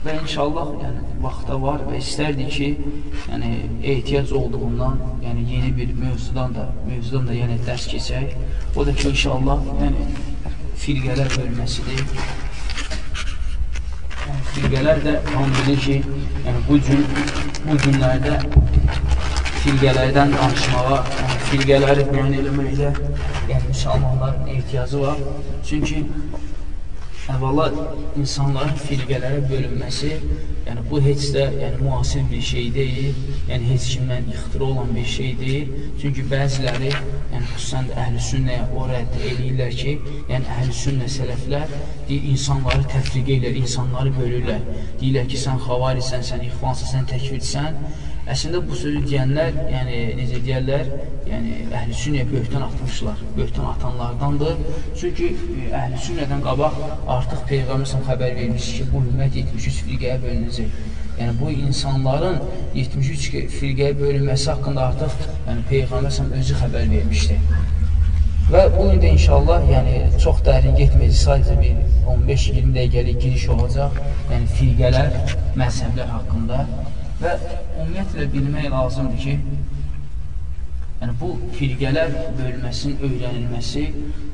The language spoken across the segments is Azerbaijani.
Və inşallah yəni vaxta var və istərdik ki, yəni ehtiyac olduğundan, yəni yeni bir mövzudan da, mövzudan da yəni dərs keçək. O da ki, inşallah, yəni firqələr bölməsidir. Yəni, firqələr də bilir ki, yəni bu gün bu günlərdə firqələrdən danışmağa, yəni firqələri bəyan eləməkdə yəni müsəlmanların ehtiyacı var. Çünki əvvəla insanların firqələrə bölünməsi, yəni bu heç də yəni, müasir bir şey deyil, yəni heç kimdən ixtira olan bir şey deyil. Çünki bəziləri, yəni xüsusən də əhl-i sünnəyə o rədd eləyirlər ki, yəni əhl-i sünnə sələflər deyir, insanları təfriq eləyir, insanları bölürlər. Deyirlər ki, sən xavarisən, sən ixvansan, sən təkvirsən. Əslində bu sözü deyənlər, yəni necə deyərlər, yəni əhl-i sünnəyə böhtan atmışlar. Böhtan atanlardandır. Çünki e, əhl-i sünnədən qabaq artıq Peyğəmbər xəbər vermiş ki, bu ümmət 73 firqəyə bölünəcək. Yəni bu insanların 73 firqəyə bölünməsi haqqında artıq yəni Peyğəmbər özü xəbər vermişdi. Və bu gün də inşallah, yəni çox dərin getməyəcək, sadəcə bir 15-20 dəqiqəlik giriş olacaq. Yəni firqələr, məzhəblər haqqında və ümumiyyətlə bilmək lazımdır ki, yəni bu firqələr bölməsinin öyrənilməsi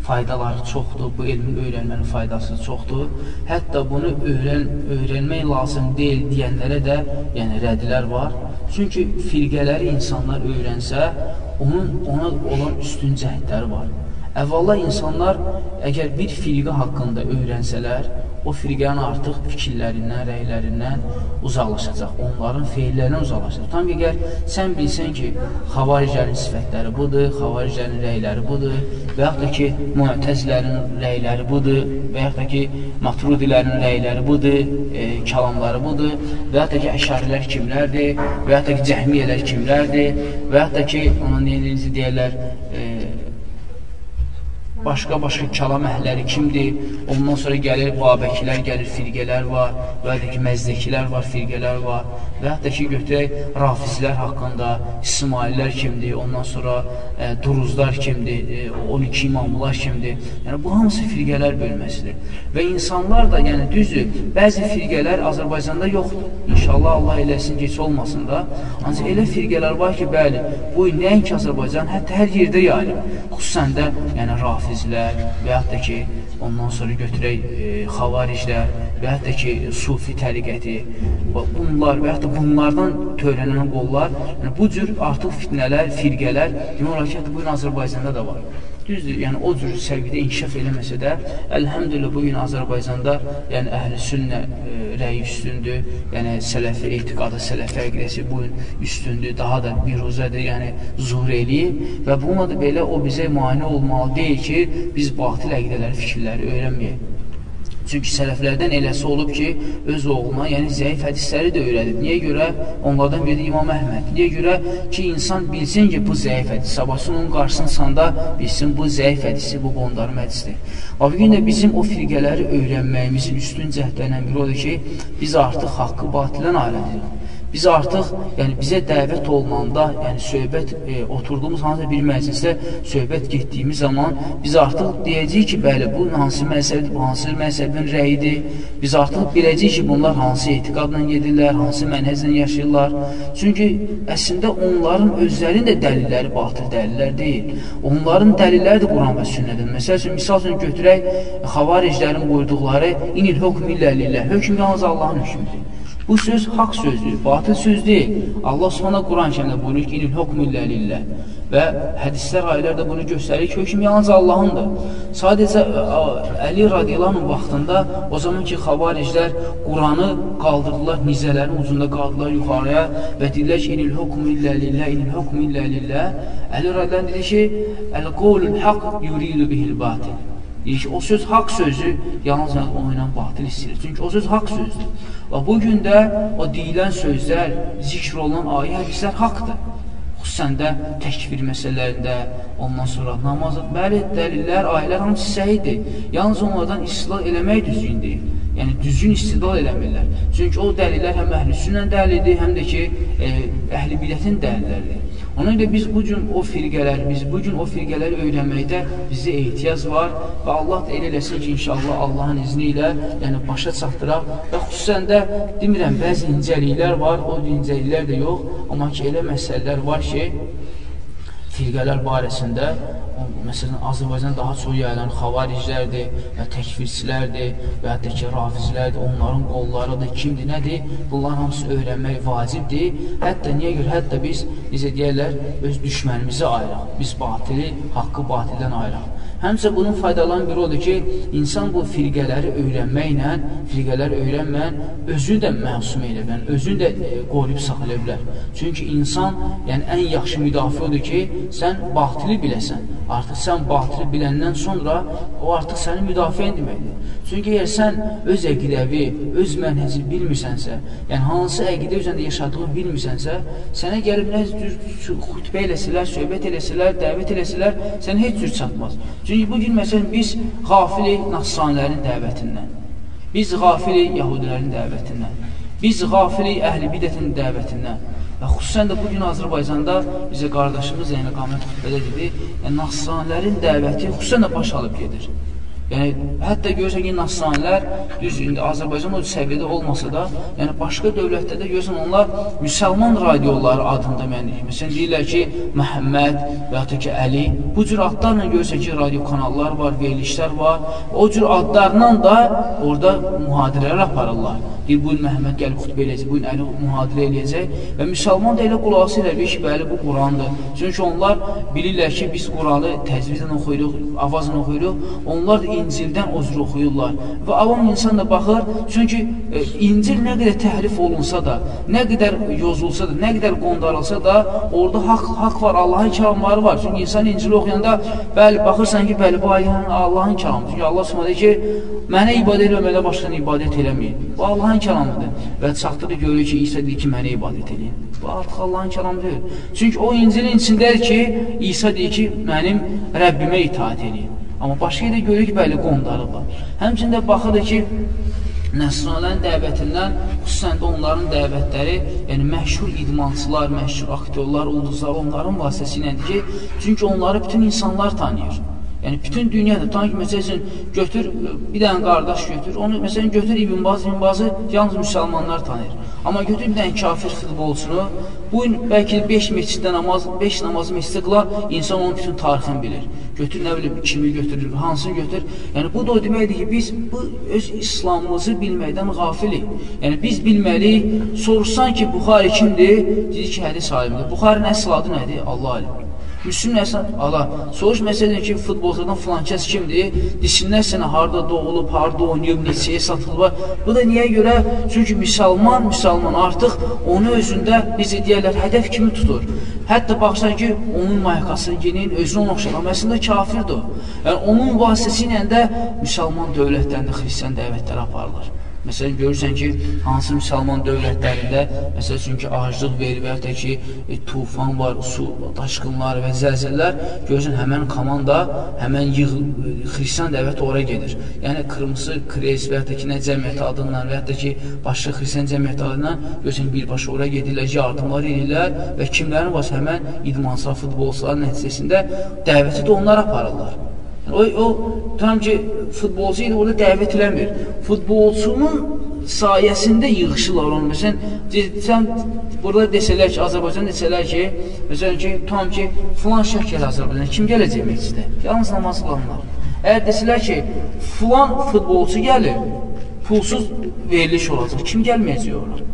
faydaları çoxdur, bu elmin öyrənmənin faydası çoxdur. Hətta bunu öyrən, öyrənmək lazım deyil deyənlərə də yəni rədlər var. Çünki firqələri insanlar öyrənsə, onun ona olan üstün cəhətləri var. Əvvəla insanlar əgər bir firqə haqqında öyrənsələr, o firqənin artıq fikirlərindən, rəylərindən uzaqlaşacaq, onların feillərindən uzaqlaşacaq. Tam ki, əgər sən bilsən ki, xavariclərin sifətləri budur, xavariclərin rəyləri budur və yaxud da ki, müətəzlərin rəyləri budur və yaxud da ki, matrudilərin rəyləri budur, e, kəlamları budur və yaxud da ki, əşarilər kimlərdir və yaxud da ki, cəhmiyyələr kimlərdir və yaxud da ki, ona neyinizi deyərlər, e, başqa-başqa kəlam əhləri kimdir? Ondan sonra gəlir Babəkilər, gəlir firqələr var, və ya ki, məzdəkilər var, firqələr var və hətta ki, götürək rafizlər haqqında, İsmaillər kimdir, ondan sonra e, duruzlar kimdir, e, 12 imamlar kimdir. Yəni, bu hamısı firqələr bölməsidir. Və insanlar da, yəni düzdür, bəzi firqələr Azərbaycanda yoxdur. İnşallah Allah eləsin, geç olmasın da. Ancaq elə firqələr var ki, bəli, bu nəinki Azərbaycan, hətta hər yerdə yəni, xüsusən də yəni, rafiz rafizlər və yaxud da ki, ondan sonra götürək e, xavariclər və yaxud da ki, sufi təriqəti, bunlar və yaxud da bunlardan törənən qollar, yəni, bu cür artıq fitnələr, firqələr, demək olar ki, bu gün Azərbaycanda da var. Düzdür, yəni o cür səviyyədə inkişaf eləməsə də, əlhəmdülillah bu gün Azərbaycanda, yəni əhl-i sünnə e, rəyi üstündür, yəni sələfi etiqadı, sələfi əqidəsi bu gün üstündür, daha da biruzədir, yəni zuhur eləyib və bununla da belə o bizə mani olmalı deyil ki, biz batil əqidələri, fikirləri öyrənməyək. Çünki sələflərdən eləsi olub ki, öz oğluna, yəni zəif hədisləri də öyrədib. Niyə görə? Onlardan biri İmam Əhməd. Niyə görə ki, insan bilsin ki, bu zəif hədis, sabahsın onun qarşısını sanda bilsin, bu zəif hədisi, bu qondarım hədisdir. O gün də bizim o firqələri öyrənməyimizin üstün cəhdlərindən biri odur ki, biz artıq haqqı batilən alədirik. Biz artıq, yəni bizə dəvət olunanda, yəni söhbət e, oturduğumuz hansısa bir məclisdə söhbət getdiyimiz zaman biz artıq deyəcəyik ki, bəli, bu hansı məzhəbdir, bu hansı məzhəbin rəyidir. Biz artıq biləcəyik ki, bunlar hansı etiqadla gedirlər, hansı mənhəzlə yaşayırlar. Çünki əslində onların özlərinin də dəlilləri batıl dəlillər deyil. Onların dəlilləri də Quran və sünnədir. Məsəl üçün, misal üçün götürək, xavariclərin qoyduqları inil hökm illəlillə, hökm yalnız Allahın hökmüdür. Bu söz haqq sözdür, batıl söz deyil. Allah Subhanahu Quran-Kərimdə buyurur ki, "İnil hukmu illə lillah." Və hədislər, ayələr də bunu göstərir ki, hökm yalnız Allahındır. Sadəcə Əli radiyallahu vaxtında o zaman ki, xavariclər Quranı qaldırdılar, nizələrin ucunda qaldılar yuxarıya və dedilər ki, "İnil hukmu illə lillah, inil hukmu illə lillah." Əli radiyallahu dedi ki, "El-qawlul haqq yuridu bihil batil." Deyir ki, o söz haqq sözü yalnız onu ilə batil istəyir. Çünki o söz haqq sözdür. Və bu gün də o deyilən sözlər, zikr olunan ayə hədislər haqdır. Xüsusən də təkvir məsələlərində, ondan sonra namazı, bəli, dəlillər, ayələr hamısı səhidir. Yalnız onlardan islah eləmək düzgün deyil. yəni düzgün istidlal eləmirlər. Çünki o dəlillər həm əhl-i sünnə dəlildir, həm də ki, e, əhl-i bidətin dəlilləridir. Ona görə biz bu gün o firqələr, biz bu gün o firqələri öyrənməkdə bizə ehtiyac var və Allah da elə eləsin ki, inşallah Allahın izni ilə yəni başa çatdıraq və xüsusən də demirəm, bəzi incəliklər var, o incəliklər də yox, amma ki, elə məsələlər var ki, firqələr barəsində məsələn, Azərbaycan daha çox yayılan xavariclərdir və təkvirçilərdir və hətta ki, rafizlərdir, onların qollarıdır, kimdir, nədir? Bunların hamısı öyrənmək vacibdir. Hətta niyə görə? Hətta biz, necə deyərlər, öz düşmənimizi ayıraq. Biz batili, haqqı batildən ayıraq. Həmçə bunun faydalan biri odur ki, insan bu firqələri öyrənməklə, firqələri öyrənməyən özünü də məsum elə bilər, özünü də e, qoruyub saxlaya bilər. Çünki insan, yəni ən yaxşı müdafiə odur ki, sən batili biləsən. Artıq sən batili biləndən sonra o artıq sənin müdafiən deməkdir. Çünki əgər sən öz əqidəvi, öz mənhəci bilmirsənsə, yəni hansı əqidə üzərində yaşadığını bilmirsənsə, sənə gəlib nə cür xütbə eləsələr, söhbət eləsələr, dəvət eləsələr, sən heç cür çatmaz. Çünki bugün məsələn biz qafili Nassanilərin dəvətindən, biz qafili Yahudilərin dəvətindən, biz qafili Əhl-i Bidətin dəvətindən və xüsusən də bugün Azərbaycanda bizə qardaşımız yəni qamət xütbədə dedi, yəni Nassanilərin dəvəti xüsusən də baş alıb gedir. Yəni, hətta görürsən ki, nasranilər, düz, indi Azərbaycan o səviyyədə olmasa da, yəni başqa dövlətdə də görürsən, onlar müsəlman radioları adında mənlik. Məsələn, deyirlər ki, Məhəmməd və ya ki, Əli, bu cür adlarla görürsən ki, radio kanallar var, verilişlər var, o cür adlarla da orada mühadirələr aparırlar. Deyir, bugün Məhəmməd gəlib xütbə eləyəcək, bugün Əli mühadirə eləyəcək və müsəlman da elə qulaq edir ki, bəli, bu Qurandır. Çünki onlar bilirlər ki, biz Quranı təcvizlə oxuyuruq, avazla oxuyuruq, onlar da İncildən o cür oxuyurlar. Və avam insan da baxır, çünki e, İncil nə qədər təhrif olunsa da, nə qədər yozulsa da, nə qədər qondarılsa da, orada haqq haqq var, Allahın kəlamları var. Çünki insan İncili oxuyanda, bəli, baxırsan ki, bəli, bu ayənin Allahın kəlamı. Çünki Allah Subhanahu ki, mənə ibadət eləməyə başqasına ibadət eləməyin. Bu Allahın kəlamıdır. Və çatdırır görür ki, İsa deyir ki, mənə ibadət eləyin. Bu artıq Allahın kəlamı deyil. Çünki o İncilin içindədir ki, İsa deyir ki, mənim Rəbbimə itaat eləyin. Amma başqa yerdə görürük, bəli, qondarıblar. Həmçində baxırıq ki, Nəsranlərin dəvətindən, xüsusən də onların dəvətləri, yəni məşhur idmançılar, məşhur aktyorlar, ulduzlar onların vasitəsilədir ki, çünki onları bütün insanlar tanıyır. Yəni bütün dünyada tanı ki, məsəl üçün götür bir dənə qardaş götür, onu məsələn götür İbn Baz, İbn Bazı yalnız müsəlmanlar tanıyır. Amma götür bir dənə kafir futbolçunu, bu gün bəlkə 5 məsciddə namaz, 5 namaz məsciddə qılar, insan onun bütün tarixini bilir. Götür nə bilim kimi götürür, hansını götür. Yəni bu da o deməkdir ki, biz bu öz İslamımızı bilməkdən qafilik. Yəni biz bilməliyik, soruşsan ki, Buxari kimdir? Dedi ki, hədis alimdir. Buxarinin əsl adı nədir? Allah alim. Müslüm Həsən, Allah, soruş məsələn ki, futbolçadan filan kəs kimdir? Desinlər sənə harada doğulub, harada oynayıb, neçəyə satılıb. Bu da niyə görə? Çünki müsəlman, müsəlman artıq onu özündə, necə deyərlər, hədəf kimi tutur. Hətta baxsan ki, onun mayakasını ginin, özünü ona oxşar, əslində kafirdir. Yəni, onun vasitəsilə də müsəlman dövlətlərində xristiyan dəvətlər aparılır. Məsələn, görürsən ki, hansı müsəlman dövlətlərində, məsəl üçün ki, aclıq verir və yaxud da ki, e, tufan var, su, daşqınlar və zəlzələlər, görürsən, həmən komanda, həmən yığ, e, xristiyan dəvət ora gedir. Yəni, Qırmızı Kres və yaxud da ki, nə cəmiyyəti adından və yaxud da ki, başqa xristiyan cəmiyyəti adından, görürsən, birbaşa ora gedirlər, yardımlar edirlər və kimlərin var, həmən idmansal futbolçuların nəticəsində dəvəti də onlar aparırlar. O, o tam ki, futbolçu idi, orada dəvət eləmir. Futbolçunun sayəsində yığışırlar onu. Məsələn, sən burada desələr ki, Azərbaycan desələr ki, məsələn ki, tam ki, filan şək gəl Azərbaycan, kim gələcək meclisdə? Yalnız namaz qılanlar. Əgər desələr ki, filan futbolçu gəlir, pulsuz veriliş olacaq, kim gəlməyəcək ora?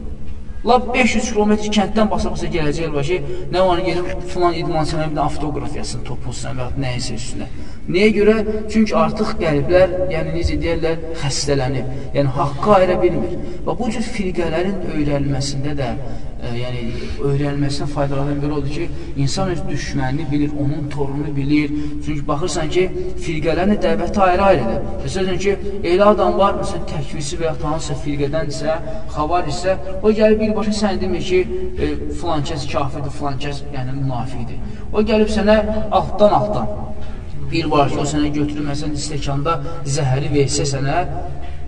Lap 500 km kənddən basa-basa gələcək var ki, nə var gedib filan idmançının bir avtoqraf yazsın topuzsan və nəyəsə üstünə. Niyə görə? Çünki artıq qəlblər, yəni necə deyərlər, xəstələnib. Yəni haqqı ayıra bilmir. Və bu cür firqələrin öyrənməsində də e, yəni öyrənilməsinə faydalanan biri odur ki, insan öz düşmənini bilir, onun torunu bilir. Çünki baxırsan ki, firqələrin dəvəti ayrı-ayrıdır. Məsələn ki, elə adam var, məsələn, təkvisi və ya hansısa firqədəndirsə, xavar isə, o gəlib birbaşa sən demir ki, e, filan kəs kafirdir, filan kəs yəni münafiqdir. O gəlib sənə altdan-altdan Bir var ki, o sənə götürür, məsələn, stəkanda zəhəri versə sənə,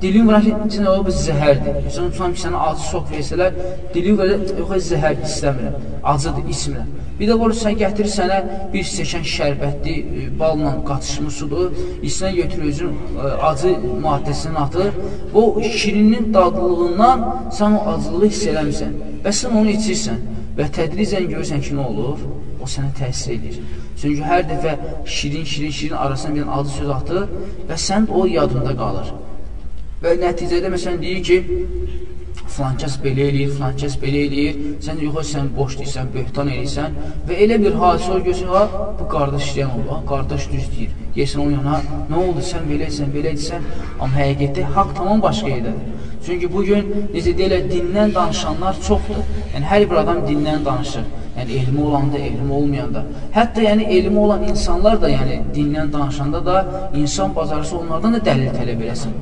Dilin var ki, cinə o, bu zəhərdir. Sən tutam ki, sənə acı sok versələr, dilin var, yox, zəhər istəmirəm, acıdır, içmirəm. Bir də olur, sən gətirir sənə bir stəkan şərbətli, e, balla qatışmış sudur, içinə götürür özün e, acı maddəsini atır. O şirinin dadlılığından sən o acılığı hiss eləmirsən və sən onu içirsən və tədricən görürsən ki, nə olur? O sənə təsir edir. Çünki hər dəfə şirin, şirin, şirin arasına bir acı söz atır və sən o yadında qalır. Və nəticədə məsələn deyir ki, filan kəs belə eləyir, filan kəs belə eləyir, sən yox, sən boş deyirsən, böhtan eləyirsən və elə bir hadisə olur, görsən, ha, bu qardaş işləyən olur, ha, qardaş düz deyir. Yesin onun yana, nə oldu, sən belə etsən, belə etsən, amma həqiqətdə haqq tamam başqa yerdədir. Çünki bugün, necə deyirlər, dindən danışanlar çoxdur. Yəni, hər bir adam dindən danışır. Yəni, elmi olanda, elmi olmayanda. Hətta, yəni, elmi olan insanlar da, yəni, dindən danışanda da insan bazarısı onlardan da dəlil tələb eləsin.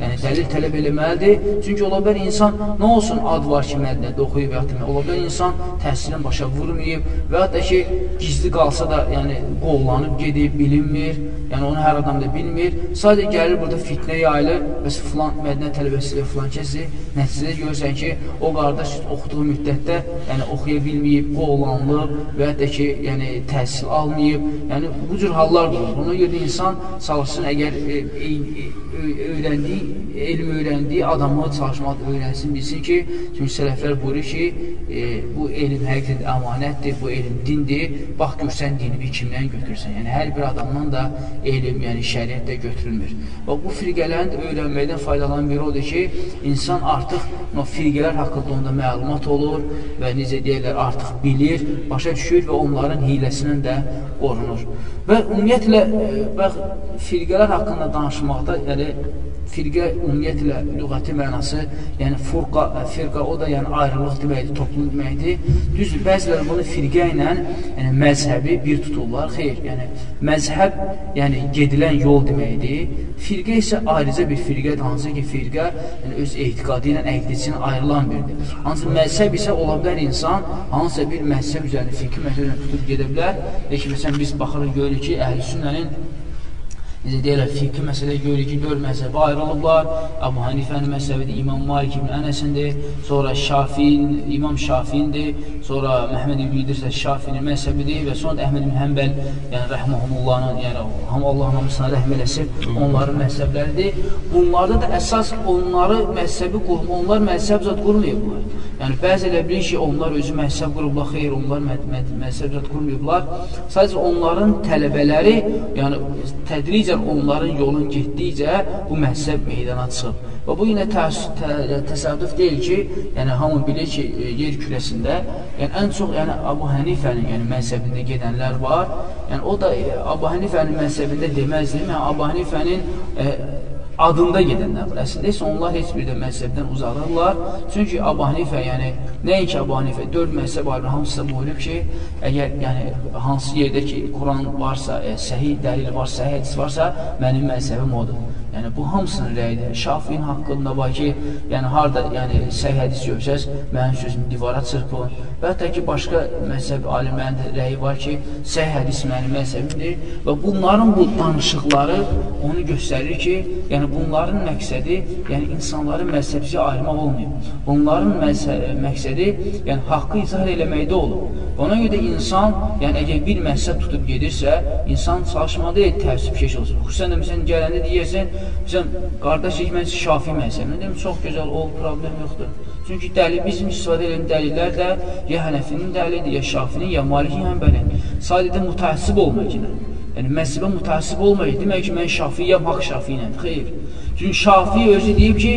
Yəni, dəlil tələb eləməlidir. Çünki ola bilər insan nə olsun ad var ki, mədnədə oxuyub və ya ola bilər insan təhsilən başa vurmayıb və ya da ki, gizli qalsa da yəni, qollanıb gedib, bilinmir. Yəni, onu hər adam da bilmir. Sadəcə gəlir burada fitnə yayılır və filan mədnə tələbəsi və filan kəsi nəticədə görürsən ki, o qardaş oxuduğu müddətdə yəni, oxuya bilməyib, qollanılıb və ya da ki, yəni, təhsil almayıb. Yəni, bu cür hallar olur. Ona görə insan çalışsın, əgər e, e, e, öyrəndiyi, elm öyrəndiyi adamı çalışmaq öyrənsin, bilsin ki, çünki sələflər buyurur ki, e, bu elm həqiqətən əmanətdir, bu elm dindir, bax görsən dinini kimdən götürsən. Yəni, hər bir adamdan da elm, yəni şəriət də götürülmür. Və bu firqələrin də öyrənməkdən faydalanan biri odur ki, insan artıq o firqələr haqqında onda məlumat olur və necə deyirlər, artıq bilir, başa düşür və onların hiləsindən də qorunur. Və ümumiyyətlə, e, firqələr haqqında danışmaqda, yəni firqə ümumiyyətlə lüğəti mənası, yəni furqa, firqa o da yəni ayrılıq deməkdir, toplum deməkdir. Düz bəziləri bunu firqə ilə, yəni məzhəbi bir tuturlar. Xeyr, yəni məzhəb yəni gedilən yol deməkdir. Firqə isə ayrıca bir firqədir, hansı ki firqə yəni öz etiqadı ilə əqdəçinin ayrılan biridir. Hansı məzhəb isə ola bilər insan hansısa bir məzhəb üzərində fikir məsələsini tutub gedə bilər. Ki, məsələn biz baxırıq görürük ki, əhl-i sünnənin Necə deyirlər, fiqhi məsələ görürük ki, dörd məzhəbə ayrılıblar. Əbu Hanifənin məzhəbidir, İmam Malik ibn Ənəsindir, sonra Şafin, İmam Şafindir, sonra Məhməd ibn İdris Şafinin məzhəbidir və sonra Əhməd ibn Həmbəl, yəni rəhməhullahın, yəni Allah hamısına rəhm eləsin, onların məzhəbləridir. Bunlarda da əsas onları məzhəbi qurma, onlar məzhəb zat qurmayıblar. Yəni bəzi elə bilir ki, onlar özü məzhəb qurublar, xeyr, onlar məzhəb zat qurmayıblar. Sadəcə onların tələbələri, yəni tədricən tədricən onların yolun getdikcə bu məhzəb meydana çıxıb. Və bu yenə təs tə təsadüf deyil ki, yəni hamı bilir ki, e, yer kürəsində yəni ən çox yəni Abu Hənifənin yəni məzhəbində gedənlər var. Yəni o da e, Abu Hənifənin məzhəbində deməzdim. Yəni Abu Hənifənin e, adında gedənlər var. Əslində isə onlar heç bir də məzhəbdən uzaqdırlar. Çünki Abu Hanifə, yəni nəinki Abu Hanifə, dörd məzhəb alimləri hamısı buyurub ki, əgər yəni hansı yerdə ki, Quran varsa, e, səhih dəlil varsa, səhih hədis varsa, mənim məzhəbim odur. Yəni bu hamısının rəyidir. Şafin haqqında var ki, yəni harda yəni səhih hədis görsəz, mənim sözümü divara çırpın. Və hətta ki, başqa məzhəb alimlərin də rəyi var ki, səhih hədis mənim məzhəbimdir və bunların bu danışıqları onu göstərir ki, yəni bunların məqsədi, yəni insanların məzhəbci ayrımaq olmayıb. Bunların məqsədi, yəni haqqı izah eləməkdə olub. Ona görə də insan, yəni əgər bir məzhəb tutub gedirsə, insan çalışmalı təəssüb keş olsun. Xüsusən də məsələn gələndə deyirsən, Məsələn, qardaşıq, mən şafi məsələn, deyim, çox gözəl, o problem yoxdur. Çünki dəlil, bizim istifadə edən dəlillər də ya hənəfinin dəlilidir, ya şafinin, ya malikin həmbəlin. Sadəcə mütəəssib olmaq ilə. Yəni, məhzibə mütəəssib olmaq, demək ki, mən şafiyəm, haqq şafi ilə. Xeyr. Çünki şafi özü deyib ki,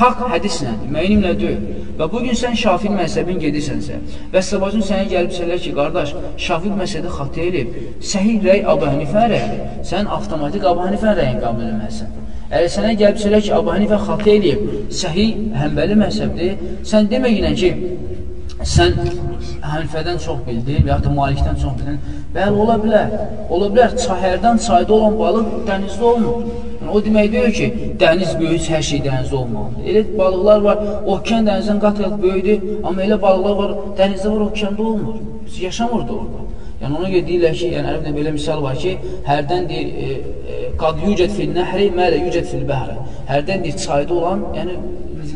haqq hədislədir, mənimlə deyil. Və bugün sən şafir məzəbin gedirsənsə və sabacın sənə gəlibsələr ki, qardaş, şafir məsələdə xatı elib, səhih rəy Abu Hənifə rəyidir, sən avtomatik Abu Hənifə rəyin qəbul edilməlisən. Əgər sənə gəlibsələr ki, Abu Hənifə xatı eləyib, səhi həmbəli məhzəbdir, sən deməklə ki, sən Hənifədən çox bildin və yaxud da Malikdən çox bildin. Bəli, ola bilər. Ola bilər, çahərdən çayda olan balıq dənizdə olmur. Yəni, o demək deyil ki, dəniz böyük, hər şey dənizdə olmalıdır. Elə balıqlar var, okean dənizdən qat-qat böyüdür, amma elə balıqlar var, dənizdə var, okeanda olmur. Biz yaşamır da orada. Yəni ona görə deyirlər ki, yəni ərəbdə belə misal var ki, hərdən deyir, e, e, qad yücət fil nəhri, mələ yücət fil bəhri. Hərdən deyir, çayda olan, yəni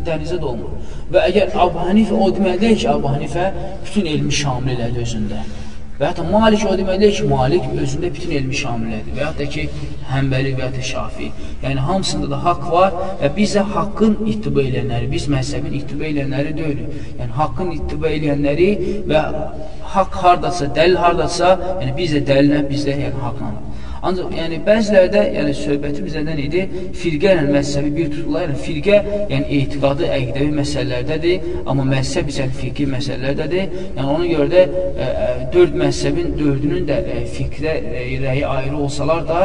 dənizə də olmur. Və əgər Abu Hanifə o demək deyil ki, Abu Hanifə bütün elmi şamil elədi özündə. Və hətta Malik o demək deyil ki, Malik özündə bütün elmi şamil edir. Və hətta ki, Həmbəli və hətta Şafi. Yəni, hamısında da haqq var və biz də haqqın ittiba eləyənləri, biz məhzəbin ittiba eləyənləri deyilik. Yəni, haqqın ittiba eləyənləri və haqq hardasa, dəlil hardasa, yəni biz də dəlinə, biz də yəni, haqla. Ancaq yəni bəzilərdə, yəni söhbətimiz nədən idi? Firqə ilə məzhəbi bir tuturlar. Yəni firqə, yəni etiqadı əqidəvi məsələlərdədir, amma məzhəb isə yəni, fiqhi məsələlərdədir. Yəni ona görə də ə, e, ə, e, dörd məzhəbin dördünün də ə, e, fiqhdə ə, rəyi ayrı olsalar da,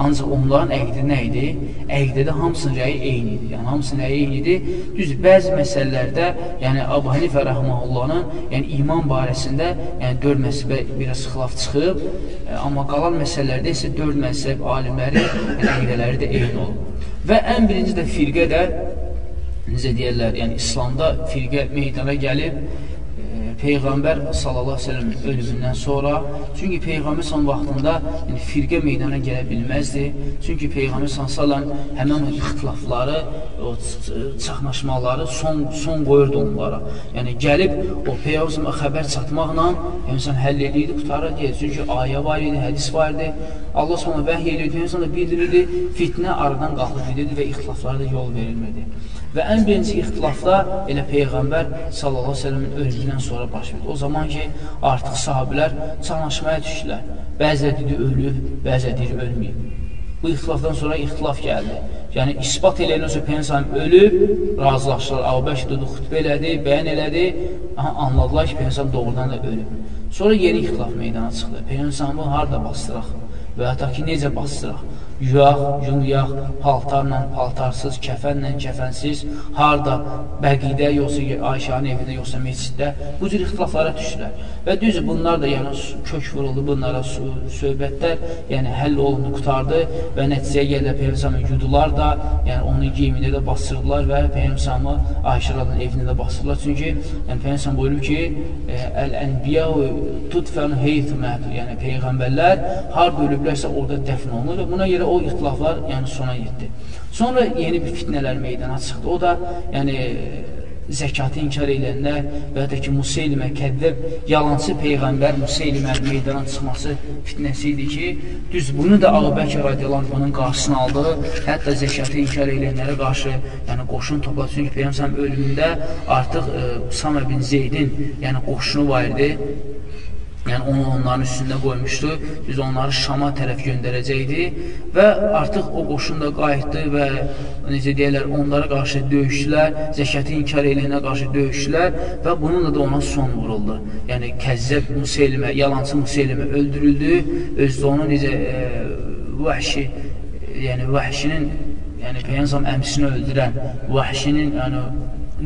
ancaq onların əqidə nə idi? Əqidədə hamısının rəyi eyni idi. Yəni hamısının rəyi eyni idi. Düz bəzi məsələlərdə, yəni Əbu Hənifə rəhməhullahın, yəni iman barəsində, yəni dörd məzhəbə biraz xilaf çıxıb, ə, amma qalan məsələlərdə isə dörd məzhəb alimləri əqidələri də eyni olub. Və ən birinci də firqə də necə deyərlər, yəni İslamda firqə meydana gəlib Peyğəmbər sallallahu əleyhi və ölümündən sonra, çünki Peyğəmbər son vaxtında yəni firqə meydana gələ bilməzdi. Çünki Peyğəmbər sallallahu həmin o ixtilafları, o çaxnaşmaları son son qoyurdu onlara. Yəni gəlib o Peyğəmbər xəbər çatmaqla insan həll edirdi, qutarırdı. Çünki ayə var idi, hədis var idi. Allah sonra vəhy edirdi, insan da bildirirdi, fitnə aradan qalxıb gedirdi və ixtilaflara da yol verilmirdi. Və ən birinci ixtilafda elə Peyğəmbər sallallahu əleyhi və səlləmin ölümündən sonra baş verdi. O zaman ki, artıq sahabilər çanaşmaya düşdülər. Bəziləri dedi ölüb, bəziləri deyir ölməyib. Bu ixtilafdan sonra ixtilaf gəldi. Yəni isbat eləyəndən sonra Peyğəmbər ölüb, razılaşdılar. Əbubəkr dedi, xutbə elədi, bəyan elədi. Aha, anladılar ki, Peyğəmbər doğrudan da ölüb. Sonra yeni ixtilaf meydana çıxdı. Peyğəmbər harda bastıraq və da ki, necə bastıraq? Yuyaq, yumuyaq, paltarla, paltarsız, kəfənlə, kəfənsiz, harda, bəqidə, yoxsa Ayşənin evində, yoxsa meçiddə, bu cür ixtilaflara düşürlər. Və düzdür, bunlar da yəni, kök vuruldu, bunlara söhbətlər, yəni həll olundu, qutardı və nəticəyə gəldə Peyyəmsamı yudular da, yəni onun geyimində də basırdılar və Peyyəmsamı Ayşəradın evində də basırdılar. Çünki yəni, Peyyəmsam buyurub ki, Əl-Ənbiya tutfən heyth məhdur, yəni Peyğəmbərlər harada ölüblərsə orada dəfn olunur və buna görə o ixtilaflar yəni sona yetdi. Sonra yeni bir fitnələr meydana çıxdı. O da yəni zəkatı inkar edənlər və ya da ki, Museylimə kəddəb, yalancı Peyğəmbər Museylimə meydana çıxması fitnəsi idi ki, düz bunu da Ağbəkir radiyalan bunun qarşısını aldı. Hətta zəkatı inkar edənlərə qarşı yəni, qoşun topladı. Çünki Peyğəmbər ölümündə artıq e, Usama bin Zeydin yəni, qoşunu var idi yəni onu onların üstündə qoymuşdu. Biz onları Şama tərəf göndərəcəkdi və artıq o qoşun da qayıtdı və necə deyirlər, onlara qarşı döyüşdülər, zəkəti inkar eləyənə qarşı döyüşdülər və bununla da ona son vuruldu. Yəni Kəzzəb Museylimə, yalancı Museylimə öldürüldü. Özdə onu necə e, vəhşi, yəni vəhşinin yəni Peyyənsam əmsini öldürən, vəhşinin yəni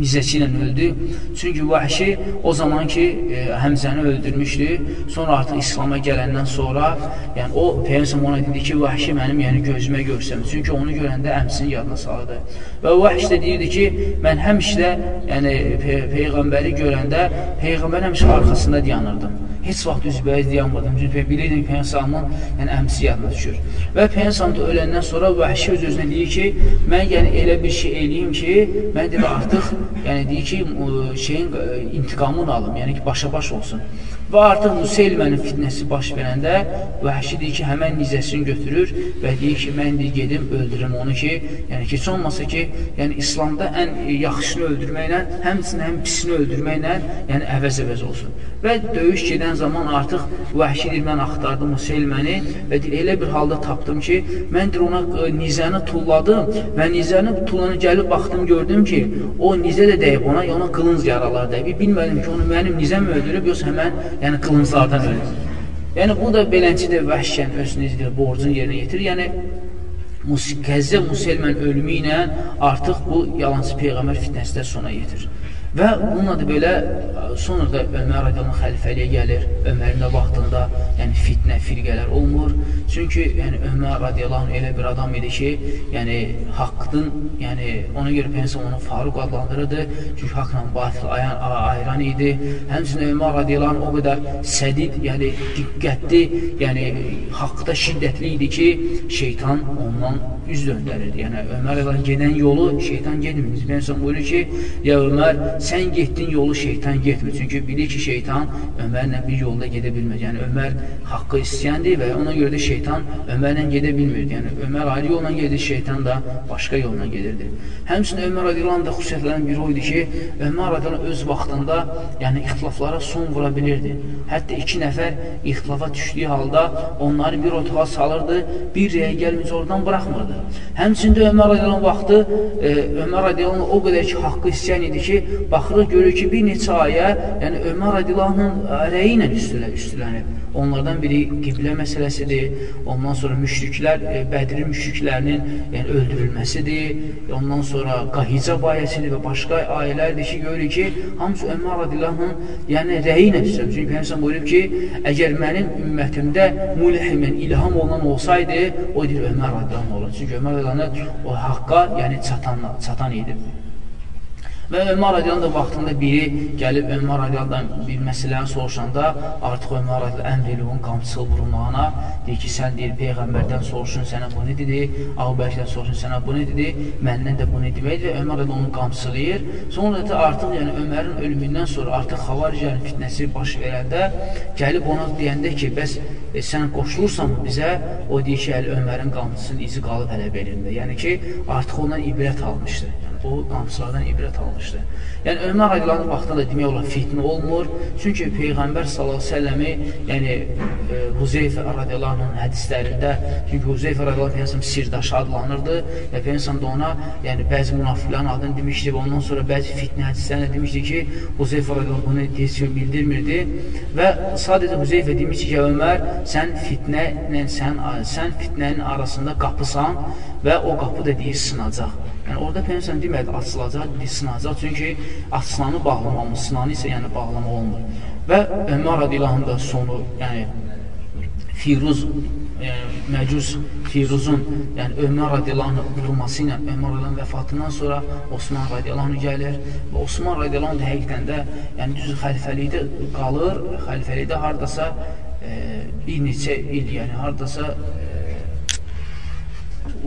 nizəsi ilə öldü. Çünki Vəhşi o zaman ki, e, Həmzəni öldürmüşdü. Sonra artıq İslama gələndən sonra, yəni o Peyğəmbər ona dedi ki, Vəhşi mənim yəni gözümə görsəm. Çünki onu görəndə əmsini yadına saldı. Və Vəhş də deyirdi ki, mən həmişə yəni Pey Peyğəmbəri görəndə Peyğəmbər həmişə arxasında dayanırdım heç vaxt üzbəyiz dayanmadım. Çünki bilirdim Peyğəmbərin yəni əmsi yadına düşür. Və Peyğəmbər öləndən sonra vəhşi öz özünə deyir ki, mən yəni elə bir şey eləyim ki, mən də artıq yəni deyir ki, şeyin intiqamını alım, yəni ki, başa-baş olsun. Və artıq Museylmənin fitnəsi baş verəndə vəhşi deyir ki, həmən nizəsini götürür və deyir ki, mən deyir, gedim öldürüm onu ki, yəni ki, olmasa ki, yəni İslamda ən yaxşını öldürməklə, həmçinin həm pisini öldürməklə, yəni əvəz-əvəz olsun. Və döyüş gedən zaman artıq vəhşi deyir, mən axtardım Museylməni və deyir, elə bir halda tapdım ki, mən deyir, ona e, nizəni tulladım və nizəni tullanı gəlib baxdım, gördüm ki, o nizə də dəyib ona, ona qılınc yaralar dəyib. Bilmədim ki, onu mənim nizəm öldürüb, yoxsa həmən yəni qılınclardan ölür. Yəni, bu da beləncidir vəhşən özünü izləyir, borcunu yerinə yetirir. Yəni, Qəzzə Muselmən ölümü ilə artıq bu yalancı Peyğəmbər fitnəsi də sona yetirir. Və bununla da belə sonra da Ömər radiyalan xəlifəliyə gəlir. Ömərin də vaxtında yəni fitnə, firqələr olmur. Çünki yəni Ömər radiyalan elə bir adam idi ki, yəni haqqın, yəni ona görə Peyğəmbər onu Faruq adlandırırdı. Çünki haqla batil ayan, ayıran idi. Həmçinin Ömər radiyalan o qədər sədid, yəni diqqətli, yəni haqqda şiddətli idi ki, şeytan ondan üz döndərirdi. Yəni Ömər radiyalan gedən yolu şeytan getmir. Peyğəmbər buyurur ki, ya Ömər, sən getdin yolu şeytan getmir. Çünki bilir ki, şeytan Ömərlə bir yolda gedə bilmir. Yəni Ömər haqqı istəyəndir və ona görə də şeytan Ömərlə gedə bilmirdi. Yəni Ömər ayrı yolla gedir, şeytan da başqa yolla gedirdi. Həmçinin Ömər radiyallahu da xüsusiyyətlərindən biri o idi ki, Ömər radiyallahu öz vaxtında yəni ixtilaflara son vura bilirdi. Hətta iki nəfər ixtilafa düşdüyü halda onları bir otağa salırdı, bir rəyə gəlməcə oradan buraxmırdı. Həmçində Ömər radiyallahu vaxtı e, Ömər radiyallahu o qədər ki, haqqı istəyən idi ki, baxırıq, görür ki, bir neçə ayə, yəni Ömər radiyallahu rəyi ilə üstülənib. Onlardan biri qiblə məsələsidir, ondan sonra müşriklər, e, Bədrin müşriklərinin yəni, öldürülməsidir, ondan sonra Qahicab ayəsidir və başqa ayələrdir ki, görürük ki, hamısı Ömər radiyallahu yəni rəyi ilə üstülənib. Çünki Peyyəmsən buyurub ki, əgər mənim ümmətimdə mulhimən ilham olan olsaydı, o deyir Ömər radiyallahu olur. Çünki Ömər radiyallahu o haqqa yəni çatan, çatan idi. Və Ömər radiyalı da vaxtında biri gəlib Ömər radiyalıdan bir məsələni soruşanda artıq Ömər radiyalı əmr eləyir onun qamçısı vurulmağına. Deyir ki, sən deyir Peyğəmbərdən soruşun sənə bu ne dedi, Ağbəkdən soruşun sənə bu ne dedi, məndən də bu ne deməkdir və Ömər radiyalı onu qamçılayır. Sonra da artıq yəni Ömərin ölümündən sonra artıq xavaricənin fitnəsi baş verəndə gəlib ona deyəndə ki, bəs e, sən qoşulursan bizə, o deyir ki, əli Ömərin qamçısının izi qalıb hələ belində. Yəni ki, artıq ondan ibrət almışdı o qamçılardan ibrət almışdı. Yəni Ömər radiyalarının vaxtında da demək olar fitnə olmur. Çünki Peyğəmbər sallallahu əleyhi yəni e, Huzeyfə radiyalarının hədislərində, çünki Huzeyfə radiyalarının Peyğəmbər sirdaşı adlanırdı və Peyğəmbər də ona, yəni bəzi münafiqlərin adını demişdi və ondan sonra bəzi fitnə hədislərində demişdi ki, Huzeyfə radiyalarının bunu heç bildirmirdi və sadəcə Huzeyfə demişdi ki, Ömər, sən fitnə ilə sən sən fitnənin arasında qapısan və o qapı da deyir sınacaq. Yəni orada Peyğəmbər demədi açılacaq, sınacaq. Çünki açılanı bağlamamız, sınanı isə yəni bağlama olmur. Və Ömər radiyallahu da sonu, yəni Firuz yəni, Məcuz Firuzun, yəni Ömər radiyallahu vurulması ilə Ömər radiyallahu vəfatından sonra Osman radiyallahu gəlir və Osman radiyallahu da həqiqətən də yəni düz xəlifəlikdə qalır, xəlifəlikdə hardasa e, bir neçə il, yəni hardasa e,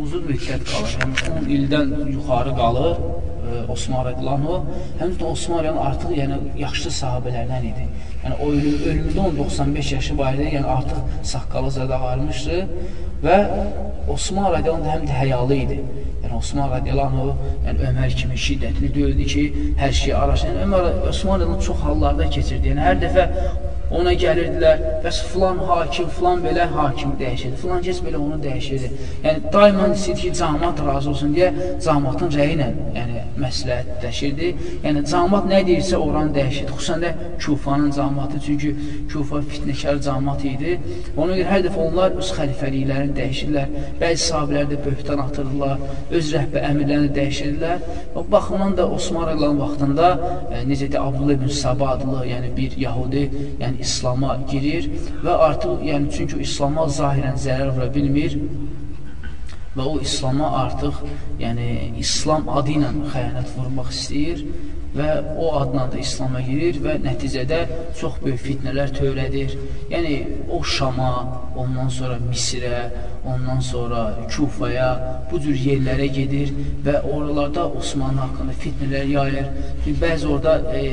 uzun müddət qalır. Yəni 10 ildən yuxarı qalır Osman rədiyallahu. Həmçinin Osman rədiyallahu artıq yəni yaşlı sahabelərdən idi. Yəni o ölüm, ölümündə 10-95 yaşı var idi. Yəni artıq saqqalı zədə ağarmışdı və Osman rədiyallahu həm də həyalı idi. Yəni Osman rədiyallahu yəni Ömər kimi şiddətli deyildi ki, hər şeyi araşdırır. Yəni Ömər Osman rədiyallahu çox hallarda keçirdi. Yəni hər dəfə ona gəlirdilər, bəs filan hakim, filan belə hakim dəyişirdi, filan kəs belə onu dəyişirdi. Yəni, daima istəyir ki, camat razı olsun deyə camatın rəyi ilə yəni, məsləhətləşirdi. Yəni, camat nə deyirsə, oranı dəyişirdi. Xüsusən də Kufanın camatı, çünki Kufa fitnəkar camat idi. Ona görə hər dəfə onlar öz xəlifəliklərini dəyişirlər. Bəzi sahabələr də böhtan atırdılar, öz rəhbə əmirlərini dəyişirdilər. O baxımdan da Osman Rəqlan vaxtında, e, necə də Abdullah ibn Sabah adlı, yəni bir Yahudi, yəni yəni İslama girir və artıq, yəni çünki İslama zahirən zərər vura bilmir və o İslama artıq, yəni İslam adı ilə xəyanət vurmaq istəyir və o adla da İslama girir və nəticədə çox böyük fitnələr törədir. Yəni, o Şama, ondan sonra Misirə, ondan sonra Kufaya, bu cür yerlərə gedir və oralarda Osmanlı haqqında fitnələr yayır. Çünki bəzi orada e,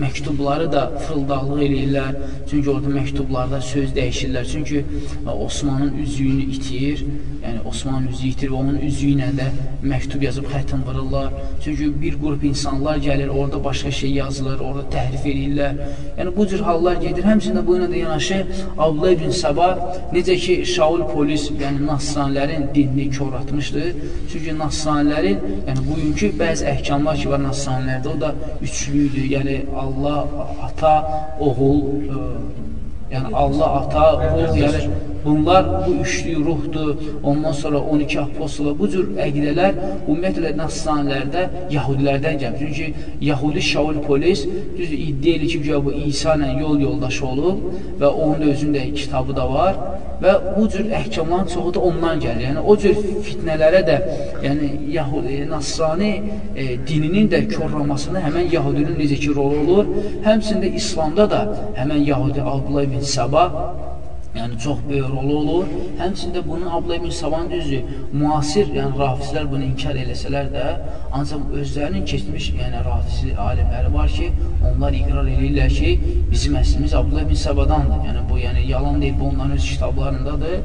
məktubları da fırıldaqlıq eləyirlər. Çünki orada məktublarda söz dəyişirlər. Çünki Osmanın üzüyünü itir, yəni Osmanın üzüyü itir və onun üzüyü ilə də məktub yazıb xətim vururlar. Çünki bir qrup insanlar gəlir, orada başqa şey yazılır, orada təhrif eləyirlər. Yəni bu cür hallar gedir. Həmçində bu ilə də yanaşı Abdullah ibn Səba necə ki Şaul polis, yəni Nasranilərin dinini köratmışdı. Çünki Nasranilərin, yəni bugünkü bəzi əhkamlar ki var Nasranilərdə, o da üçlüydür. Yəni Allah, ata, oğul, ə, e, yəni Allah ata, oğul, yəni bunlar bu üçlü ruhdur, ondan sonra 12 apostola, bu cür əqidələr ümumiyyətlə nasranilərdə yahudilərdən gəlir. Çünki Yahudi Şaul polis düz iddia edir ki, bu İsa ilə yol yoldaşı olub və onun özündə kitabı da var və bu cür əhkamların çoxu da ondan gəlir. Yəni o cür fitnələrə də, yəni Yahudi, Nasrani e, dininin də korlamasında həmən Yahudinin necə ki rolu olur, həmçində İslamda da həmən Yahudi Abdullah ibn Sabah Yəni çox böyük rolu olur. Həmçində bunun Abdullah ibn Saban düzdür, müasir, yəni rafizlər bunu inkar eləsələr də, ancaq özlərinin keçmiş, yəni rafizi alimləri var ki, onlar iqrar edirlər ki, bizim əslimiz Abdullah ibn Sabadandır. Yəni bu yəni yalan deyil, bu onların öz kitablarındadır.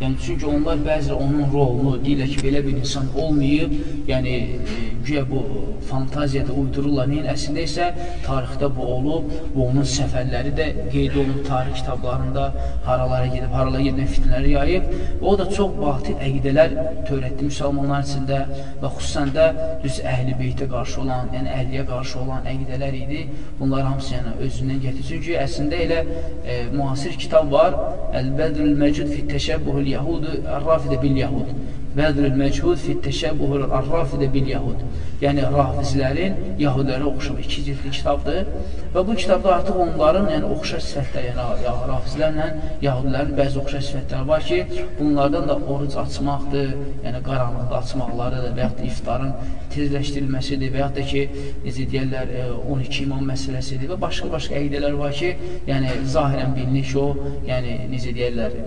Yəni çünki onlar bəzi onun rolunu deyirlər ki, belə bir insan olmayıb, yəni e, güya bu fantaziyada uydururlar. Neyin əslində isə tarixdə bu olub, bu onun səfərləri də qeyd olunub tarix kitablarında, haralara gedib, haralara gedib fitnələri yayıb. O da çox batil əqidələr törətdi müsəlmanlar içində və xüsusən də düz əhl-i beytə qarşı olan, yəni əhliyə qarşı olan əqidələr idi. Bunlar hamısı yəni özündən gətirir. Çünki əslində elə e, müasir kitab var, Əl-Bədrül Məcud fi təşəbbuhul Ər-Rafidə bil Yahud. Vədrül məchud fit təşəbbuhul arrafidə bil yahud. Yəni, rafizlərin yahudilərə oxşama iki ciltli kitabdır və bu kitabda artıq onların yəni, oxşar sifətlər, yəni rafizlərlə yahudilərin bəzi oxşar sifətləri var ki, bunlardan da oruc açmaqdır, yəni qaranlıqda açmaqlarıdır və yaxud da iftarın tezləşdirilməsidir və yaxud da ki, necə deyərlər, 12 e, imam məsələsidir və başqa-başqa əqidələr var ki, yəni zahirən bilinir ki, o, yəni necə deyərlər,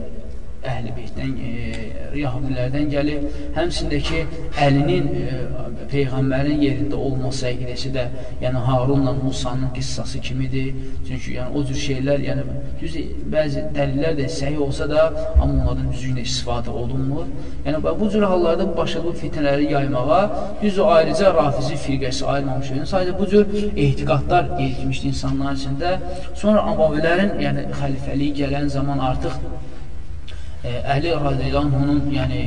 əhl-i beytdən, e, yahudilərdən gəlib. Həmçində ki, Əlinin e, Peyğəmbərin yerində olması əqidəsi də, yəni Harunla Musanın qissası kimidir. Çünki yəni, o cür şeylər, yəni düz bəzi dəlillər də səhi olsa da, amma onlardan düzgün istifadə olunmur. Yəni bu cür hallarda bu fitnələri yaymağa, düz o ayrıca rafizi firqəsi ayırmamış. Yəni, sadəcə bu cür ehtiqatlar yetmişdi insanların içində. Sonra Amavilərin, yəni xəlifəliyi gələn zaman artıq Əli radiyallahu yəni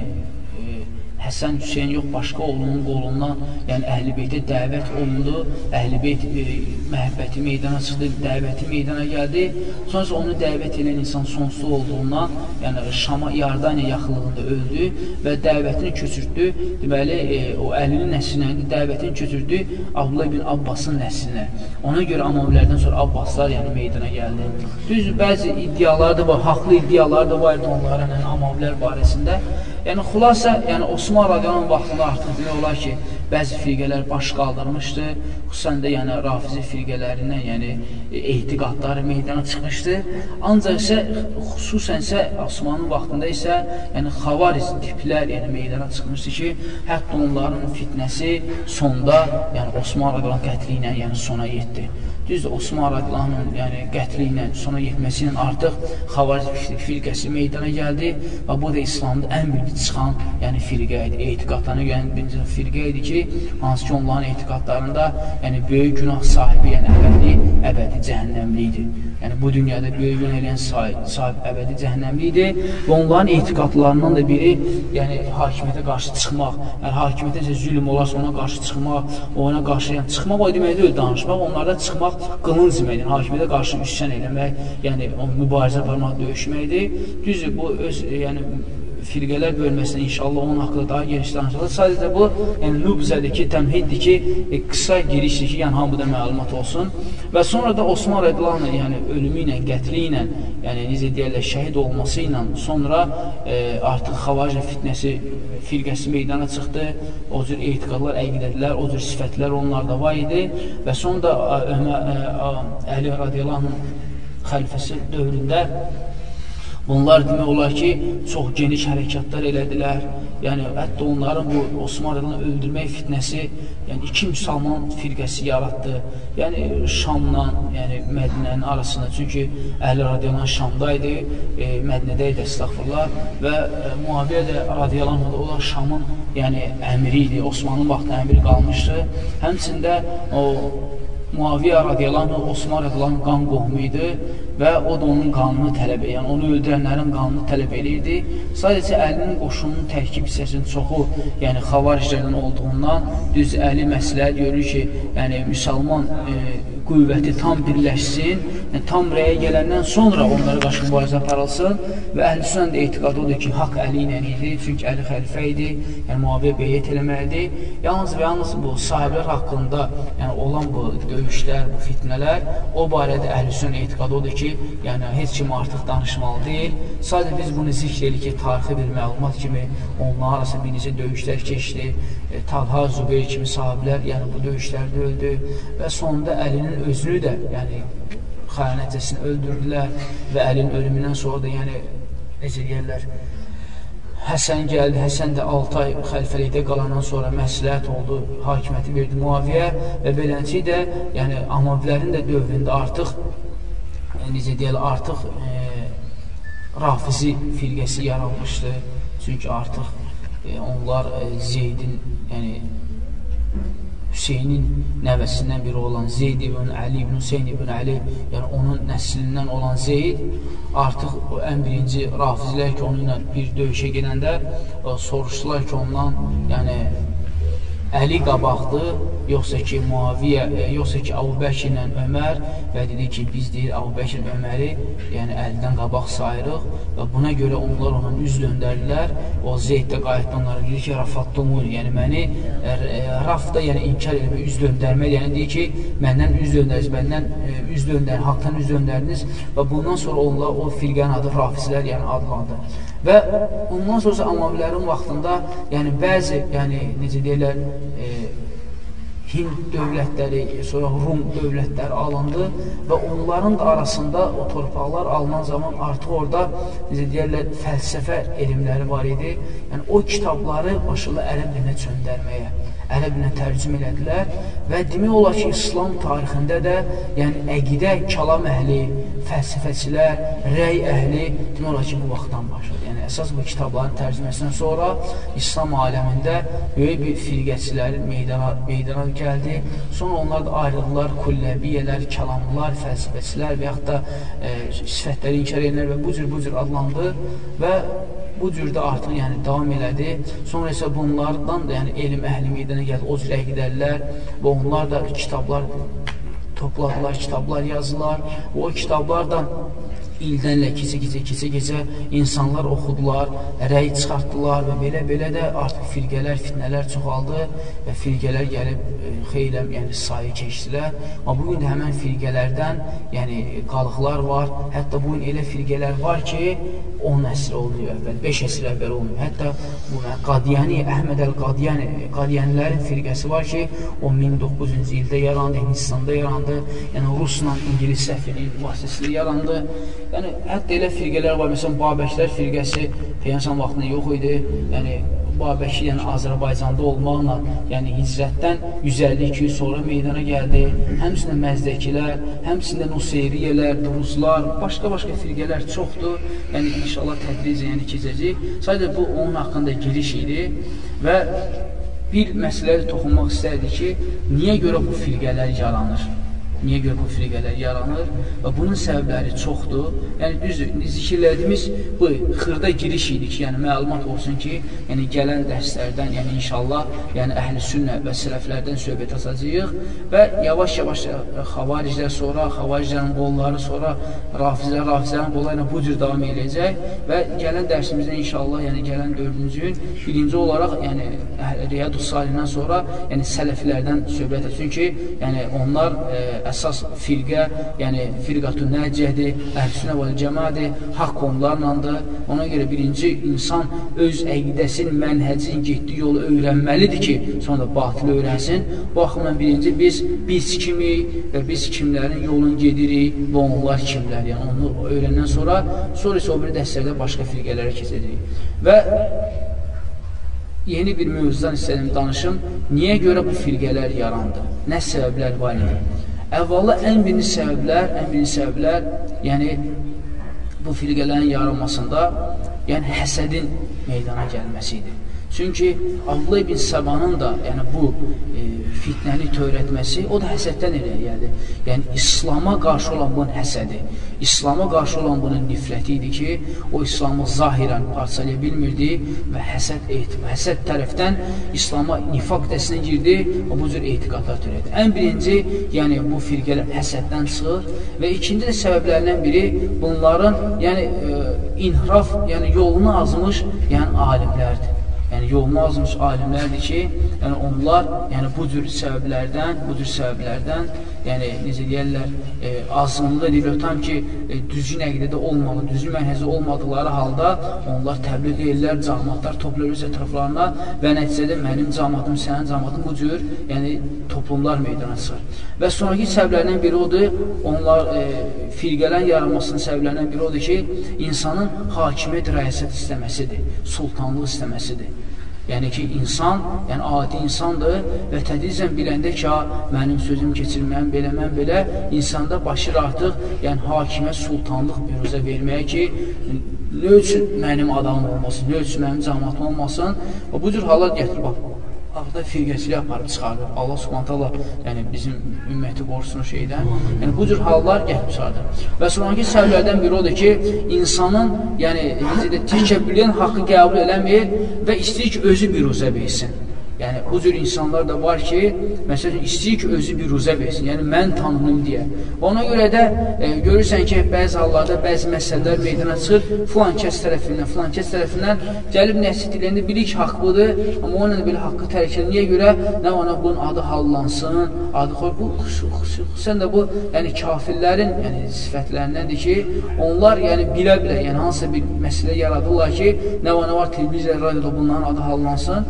Həsən Hüseyin yox, başqa oğlunun qolundan, yəni Əhl-i Beytə dəvət olundu. Əhl-i Beyt e, məhəbbəti meydana çıxdı, dəvəti meydana gəldi. Sonrası onu dəvət edən insan sonsuz olduğundan, yəni Şama, Yardaniya yaxınlığında öldü və dəvətini köçürtdü. Deməli, e, o Əlinin nəslinə indi dəvətini köçürdü Abdullah ibn Abbasın nəslinə. Ona görə Amavilərdən sonra Abbaslar yəni meydana gəldi. Düz bəzi iddialar da var, haqlı iddialar da var idi onların, yəni Amavilər barəsində. Yəni, xülasə, yəni Osman radiyanın vaxtında artıq demək olar ki, bəzi firqələr baş qaldırmışdı, xüsusən də yəni, rafizi firqələrindən, yəni ehtiqatları meydana çıxmışdı. Ancaq isə, xüsusən isə Osmanın vaxtında isə, yəni xavariz tiplər yəni, meydana çıxmışdı ki, hətta onların fitnəsi sonda, yəni Osman radiyanın qətli ilə yəni, sona yetdi. Düzdür, Osman radiyalarının yəni, qətli ilə sona yetməsi ilə artıq xavariz firqəsi meydana gəldi və bu da İslamda ən birinci çıxan yəni, firqə idi, etiqadlarına gələn birinci firqə idi ki, hansı ki onların etiqadlarında yəni, böyük günah sahibi, yəni əbədi, əbədi cəhənnəmli idi. Yəni bu dünyada böyük günah eləyən sahib, sahib əbədi cəhənnəmli idi və onların etiqadlarından da biri yəni hakimiyyətə qarşı çıxmaq, yəni hakimiyyətə zülm olarsa ona qarşı çıxmaq, ona qarşı yəni, çıxmaq o demək deyil, danışmaq, onlarda çıxmaq qılınc deməkdir. Hakimiyyətə qarşı üsyan eləmək, yəni o mübarizə aparmaq, döyüşməkdir. Düzdür, bu öz yəni firqələr bölməsində inşallah onun haqqında daha geniş danışılır. Sadəcə bu, yəni nubzədir ki, təmhiddir ki, e, qısa girişdir ki, yəni hamıda məlumat olsun. Və sonra da Osman Rədlanın, yəni ölümü ilə, qətli ilə, yəni necə deyərlər, şəhid olması ilə sonra e, artıq xavaricə fitnəsi firqəsi meydana çıxdı. O cür etiqadlar, əqidədilər, o cür sifətlər onlarda var idi və sonra da Ömər Əli radiyallahu xəlifəsi dövründə Bunlar demək olar ki, çox geniş hərəkatlar elədilər. Yəni, hətta onların bu Osmanlıdan öldürmək fitnəsi, yəni iki müsəlman firqəsi yaratdı. Yəni, Şamla, yəni Mədinənin arasında. Çünki Əhli Radiyalan Şamda idi, e, Mədinədə idi, əstəxfurlar. Və e, Muaviyyə də Radiyalan o da Şamın yəni, əmiri idi. Osmanın vaxtı əmiri qalmışdı. Həmçində o Muaviyyə radiyallahu Osman radiyallahu qan qohumu idi və o da onun qanını tələb edən, yəni onu öldürənlərin qanını tələb edirdi. Sadəcə Əlinin qoşunun tərkib hissəsinin çoxu, yəni xavariclərdən olduğundan düz Əli məsləhət görür ki, yəni müsəlman e, qüvvəti tam birləşsin, yəni, tam rəyə gələndən sonra onlara qarşı mübarizə aparılsın və əhl-i də etiqadı odur ki, haqq Əli ilə idi, çünki Əli xəlifə idi, yəni müaviyə beyyət eləməlidir. Yalnız və yalnız bu sahiblər haqqında yəni, olan bu döyüşlər, bu fitnələr, o barədə əhl-i etiqadı odur ki, yəni heç kim artıq danışmalı deyil. Sadəcə biz bunu zikr edirik ki, tarixi bir məlumat kimi onlar arasında bir necə döyüşlər keçdi. E, Talha, Zübeyir kimi sahiblər yəni bu döyüşlərdə öldü və sonunda Əlinin özünü də yəni xəyanətçisini öldürdülər və Əlinin ölümündən sonra da yəni necə deyirlər Həsən gəldi, Həsən də 6 ay xəlifəlikdə qalandan sonra məsləhət oldu, hakimiyyəti verdi Muaviyə və beləncə də yəni Amavilərin də dövründə artıq yəni, necə deyirlər, artıq e, Rafizi firqəsi yaranmışdı. Çünki artıq e, onlar e, Zeydin, yəni Hüseynin nəvəsindən biri olan Zeyd ibn Əli ibn Hüseyn ibn Əli, yəni onun nəslindən olan Zeyd artıq o ən birinci rafizlər ki, onunla bir döyüşə gedəndə o, soruşdular ki, ondan yəni Əli qabaqdır, yoxsa ki, Muaviyyə, e, yoxsa ki, Əbu Bəkir ilə Ömər və dedi ki, biz deyir, Əbu Bəkir Öməri, yəni Əlidən qabaq sayırıq və buna görə onlar onun üz döndərdilər. O Zeyd də qayıtdı onlara deyir ki, Rafattumun, yəni məni e, e rafda, yəni inkar edib, üz döndərmək, yəni deyir ki, məndən üz döndərdiniz, məndən üz döndər, haqdan üz döndərdiniz və bundan sonra onlar o firqənin adı Rafizlər, yəni adlandı. Və ondan sonra Amavilərin vaxtında, yəni bəzi, yəni necə deyirlər, e, Hind dövlətləri, sonra Rum dövlətləri alındı və onların da arasında o torpaqlar alınan zaman artıq orada necə deyirlər, fəlsəfə elmləri var idi. Yəni o kitabları başladı ərəb dilinə çöndərməyə ərəblə tərcüm elədilər və demək olar ki, İslam tarixində də yəni əqidə, kəlam əhli, fəlsəfəçilər, rəy əhli demək olar ki, bu vaxtdan başladı. Yəni əsas bu kitabların tərcüməsindən sonra İslam aləmində böyük bir firqəçilərin meydana, meydana gəldi. Sonra onlar da ayrıldılar, kulləbiyyələr, kəlamlar, fəlsəfəçilər və yaxud da e, sifətləri inkar edənlər və bu cür bu cür adlandı və bu cürdə artıq yəni davam elədi. Sonra isə bunlardan da yəni elm əhli meydana gəldi, o cür əqidəllər və onlar da kitablar topladılar, kitablar yazdılar. O kitablar da ildən ilə keçə-keçə, keçə-keçə insanlar oxudular, rəy çıxartdılar və belə-belə də artıq firqələr, fitnələr çoxaldı və firqələr gəlib e, xeyləm, yəni sayı keçdilər. Amma bugün də həmən firqələrdən, yəni qalıqlar var. Hətta bugün elə firqələr var ki, 10 əsr olmuyor əvvəl, 5 əsr əvvəl olmuyor. Hətta bu Qadiyani, Əhməd əl-Qadiyani, Qadiyanlərin firqəsi var ki, o 1900-cü ildə yarandı, Hindistanda yarandı, yəni Rusla İngilis səfiri vasitəsilə yarandı. Yəni, hətta elə firqələr var, məsələn, Babəklər firqəsi Peyyənsan vaxtında yox idi, yəni Babəki, yəni Azərbaycanda olmaqla, yəni hicrətdən 152 il sonra meydana gəldi. Həmçinin məzdəkilər, həmçinin Nuseyriyələr, Duruzlar, başqa-başqa firqələr çoxdur. Yəni inşallah tədricən yəni keçəcək. Sadəcə bu onun haqqında giriş idi və bir məsələyə toxunmaq istərdi ki, niyə görə bu firqələr yaranır? Niyə görə bu firqələr yaranır və bunun səbəbləri çoxdur. Yəni, düz zikirlədiyimiz bu xırda giriş idi ki, yəni məlumat olsun ki, yəni gələn dərslərdən, yəni inşallah, yəni əhl-i sünnə və sələflərdən söhbət açacağıq və yavaş-yavaş xavariclər sonra, xavariclərin qolları sonra, rafizlər, rafizlərin qolları ilə bu cür davam edəcək və gələn dərsimizdə inşallah, yəni gələn dördüncü gün birinci olaraq, yəni Riyadu Salindən sonra, yəni sələflərdən söhbət açacaq. Çünki, yəni onlar e, əsas firqə, yəni firqatü nəcəhdir, əhlüsünə və cəmadir, haqq onlarlandır. Ona görə birinci insan öz əqidəsin, mənhəcin getdiyi yolu öyrənməlidir ki, sonra batılı öyrənsin. Bu baxımdan birinci biz, biz kimi və biz kimlərin yolunu gedirik və onlar kimlər, yəni onu öyrəndən sonra, sonra isə o bir dəstədə başqa firqələrə keçəcəyik. Və yeni bir mövzudan istədim danışım. Niyə görə bu firqələr yarandı? Nə səbəblər var idi? Əvvəla ən birinci səbəblər, ən birinci səbəblər, yəni bu firqələrin yaranmasında, yəni həsədin meydana gəlməsi idi. Çünki Allah ibn Səbanın da yəni bu e, fitnəni törətməsi, o da həsəddən eləyədir. Yəni, İslama qarşı olan bunun həsədi, İslama qarşı olan bunun nifrəti idi ki, o İslamı zahirən parçalaya bilmirdi və həsəd, etiq, həsəd tərəfdən İslama nifaq dəsinə girdi, o bu cür etiqatlar törədi. Ən birinci, yəni bu firqələr həsəddən çıxır və ikinci də səbəblərindən biri bunların yəni, e, inhraf, yəni yolunu azmış yəni alimlərdir yəni yolunu azmış alimlərdir ki, yəni onlar yəni bu cür səbəblərdən, bu cür səbəblərdən, yəni necə deyirlər, e, azınlığı edirlər tam ki, e, düzgün əqidədə olmalı, düzgün mənhəzi olmadıkları halda onlar təbliğ edirlər, cəmaatlar toplayır ətraflarına və nəticədə mənim cəmaatım, sənin cəmaatın bu cür, yəni toplumlar meydana çıxır. Və sonraki səbəblərdən biri odur, onlar e, firqələrin yaranmasının səbəblərindən biri odur ki, insanın hakimiyyət rəyasət istəməsidir, sultanlıq istəməsidir. Yəni ki, insan, yəni adi insandır və tədricən biləndə ki, mənim sözüm keçir, mən belə, mən belə, insanda başır artıq, yəni hakimə sultanlıq büruzə verməyə ki, nə üçün mənim adamım olmasın, nə üçün mənim cəmatım olmasın? Və bu cür hallar gətirir, bax, axıda firqəsili aparıb çıxardır. Allah subhanət Allah yəni bizim ümməti qorusun şeydən. Yəni bu cür hallar gəlib çıxardır. Və sonraki səbəblərdən biri odur ki, insanın yəni necə də təkəbbürlüyün haqqı qəbul eləmir və istəyir ki, özü biruzə bilsin. Yəni, bu cür insanlar da var ki, məsələn, istəyir ki, özü bir ruzə versin, yəni mən tanınım deyə. Ona görə də e, görürsən ki, bəzi hallarda bəzi məsələlər meydana çıxır, filan kəs tərəfindən, filan kəs tərəfindən gəlib nəsid edəndə bilir ki, haqlıdır, amma onunla belə haqqı tərk edir. Niyə görə? Nə ona bunun adı hallansın, adı xoy. Bu, xüsusən də bu, yəni kafirlərin yəni, sifətlərindəndir ki, onlar yəni bilə-bilə, yəni hansısa bir məsələ yaradırlar ki, nə ona var, televiziya, radioda bunların adı hallansın.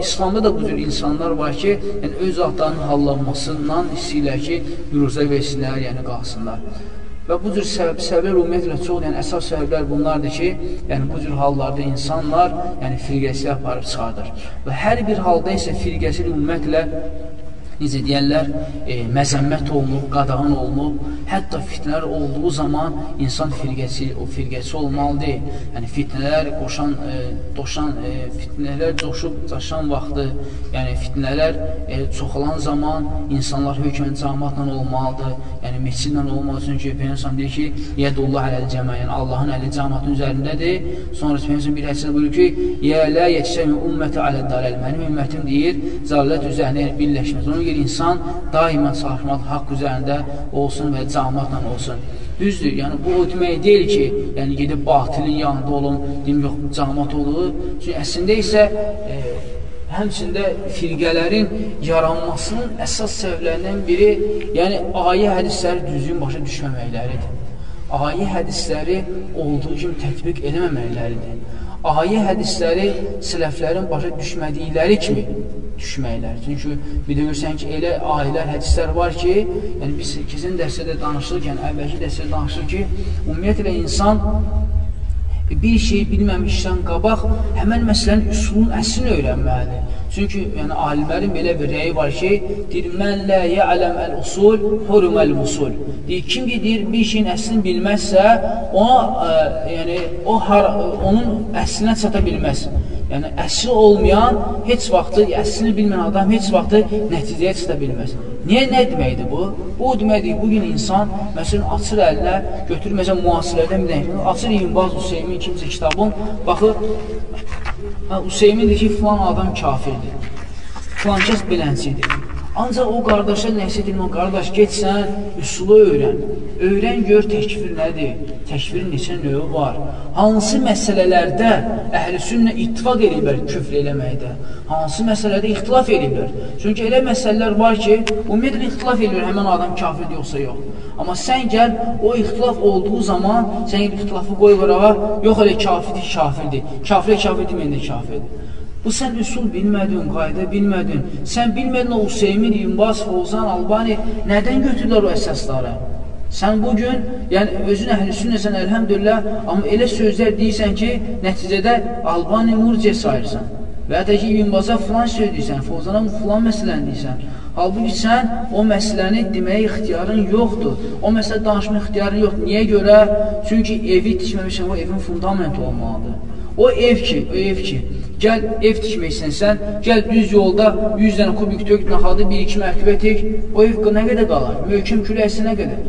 İslamda da bu cür insanlar var ki, yəni öz adlarının hallanmasından istəyirlər ki, büruzə versinlər, yəni qalsınlar. Və bu cür səbəb, səbəblər ümumiyyətlə çox, yəni əsas səbəblər bunlardır ki, yəni bu cür hallarda insanlar, yəni firqəsi aparıb çıxardır. Və hər bir halda isə firqəsi ümumiyyətlə necə deyərlər, e, məzəmmət olunub, qadağan olunub, hətta fitnələr olduğu zaman insan firqəsi, o firqəsi olmalıdır. Yəni fitnələr qoşan, e, doşan, e, fitnələr coşub daşan vaxtı, yəni fitnələr e, çoxalan zaman insanlar hökmən cəmaatla olmalıdır. Yəni məscidlə olmalı, çünki Peyğəmbər deyir ki, yədullah ələl cəmə, yəni Allahın əli cəmaatın üzərindədir. Sonra Peyğəmbər bir hədisdə buyurur ki, "Yə la yetşəmi ümmətə aləd dalal." Mənim ümmətim deyir, zəlalət üzərində yəni birləşməz. Ona görə insan daimən çalışmalı haqq üzərində olsun və cəmaatla olsun. Düzdür, yəni bu o demək deyil ki, yəni gedib batilin yanında olun, deyim yox, cəmaat olur. Çünki əslində isə e, həmçində firqələrin yaranmasının əsas səbəblərindən biri, yəni ayə hədisləri düzgün başa düşməməkləridir. Ayə hədisləri olduğu kimi tətbiq eləməməkləridir. Ayə hədisləri sələflərin başa düşmədikləri kimi düşməklər. Çünki bir də görsən ki, elə ayələr, hədislər var ki, yəni biz keçən dərsdə danışırkən, əvvəlki dərsdə danışır ki, ümumiyyətlə insan bir şey bilməmişdən qabaq həmən məsələnin üsulun əslini öyrənməlidir. Çünki yəni, alimlərin belə bir rəyi var ki, deyir, mən lə yələm əl-usul, huruməl musul. Deyir, kim ki, deyir, bir şeyin əslini bilməzsə, ona, ə, e, yəni, o har, onun əslinə çata bilməz. Yəni, əsli olmayan heç vaxtı, əslini bilməyən adam heç vaxtı nəticəyə çata bilməz. Niyə, nə deməkdir bu? Bu deməkdir, bugün insan, məsələn, açır əlinə, götürür, məsələn, müasirlərdən bir dənə, açır İbn Baz Hüseymin kimsə kitabın, baxır, Hüseymin deyir ki, filan adam kafirdir. Filan kəs beləncidir. Ancaq o qardaşa nəsiyyət edin, o qardaş, getsən, üsulu öyrən. Öyrən, gör təkvir nədir? Təkvirin neçə növü var? Hansı məsələlərdə əhl-i sünnə ittifaq ediblər küfr eləməkdə? Hansı məsələdə ixtilaf ediblər? Çünki elə məsələlər var ki, ümumiyyətlə ixtilaf edir həmən adam kafirdir yoxsa yox. Amma sən gəl, o ixtilaf olduğu zaman sən ixtilafı qoy qırağa, yox elə kafirdir, kafirdir. Kafirə kafir deməyəndə kafirdir. Bu sən üsul bilmədin, qayda bilmədin. Sən bilmədin o Hüseymin, İmbaz, Fozan, Albani nədən götürürlər o əsasları? Sən bugün, yəni özün əhl-i sünnəsən, əlhəmdülillah, amma elə sözlər deyirsən ki, nəticədə Albani murciə sayırsan. Və ya da ki, İmbaza filan söz deyirsən, Fozana filan məsələni deyirsən. Halbuki sən o məsələni deməyə ixtiyarın yoxdur. O məsələ danışma ixtiyarın yoxdur. Niyə görə? Çünki evi tikməmişsən, o evin fundamenti olmalıdır. O ev ki, o ev ki, Gəl ev tikməksən sən, gəl düz yolda 100 dənə kubik tök, naxadı 1-2 mərtəbə tek, o ev nə qədər qalar? Möhkəm küləksinə qədər.